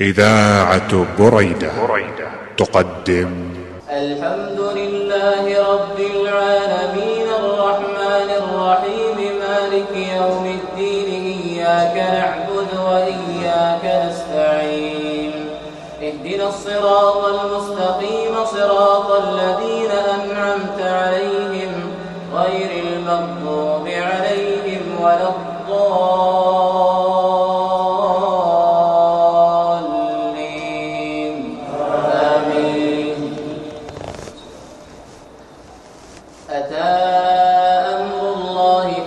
إذاعة بريدة. تقدم. الحمد لله رب العالمين الرحمن الرحيم مالك يوم الدين إياك نعبد وإياك نستعين. اهدنا الصراط المستقيم صراط الذين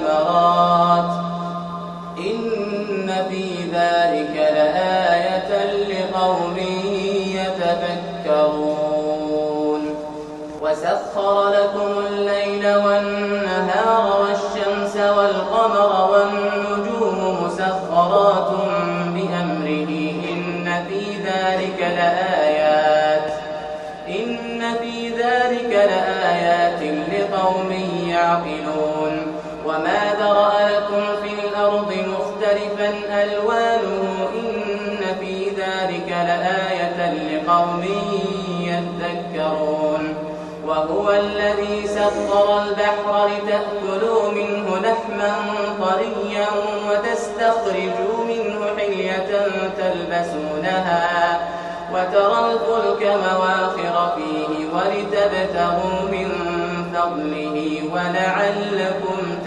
الثمرات. إن في ذلك لآية لقوم يتفكرون. وسخر لكم وما ذرأ لكم في الأرض مختلفا ألوانه إن في ذلك لآية لقوم يذكرون وهو الذي سخر البحر لتأكلوا منه لحما طريا وتستخرجوا منه حلية تلبسونها وترى الفلك مواخر فيه ولتبتغوا من فضله ولعلكم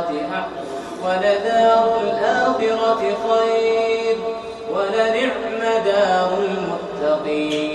الآخرة ولدار الآخرة خير ولنعم دار المتقين.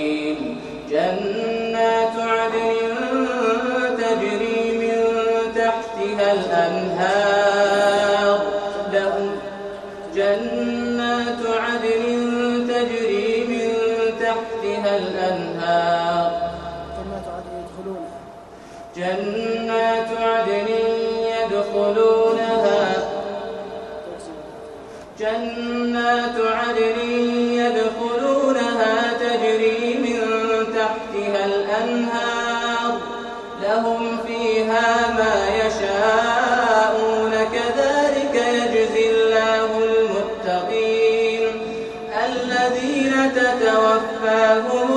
تتوفاهم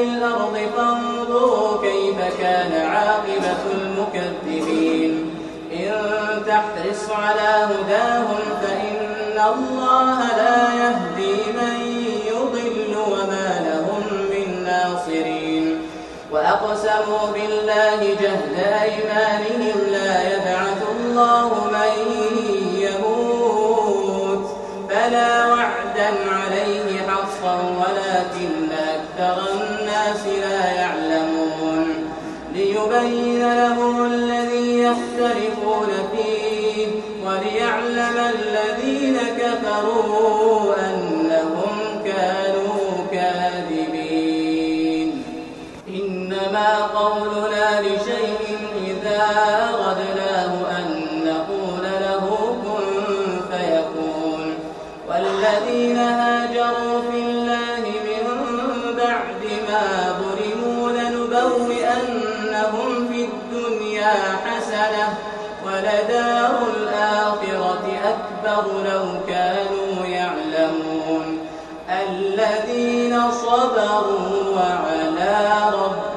في الأرض فانظروا كيف كان عاقبة المكذبين. إن تحرص على هداهم فإن الله لا يهدي من يضل وما لهم من ناصرين. وأقسموا بالله جهد أيمانهم لا يبعث الله من يموت. بلى وعدا عليه حقا ولكن أكثر الناس لا يعلمون ليبين لهم الذي يختلفون فيه وليعلم الذين كفروا أنهم بأنهم في الدنيا حسنة ولدار الآخرة أكبر لو كانوا يعلمون. الذين صبروا وعلى ربهم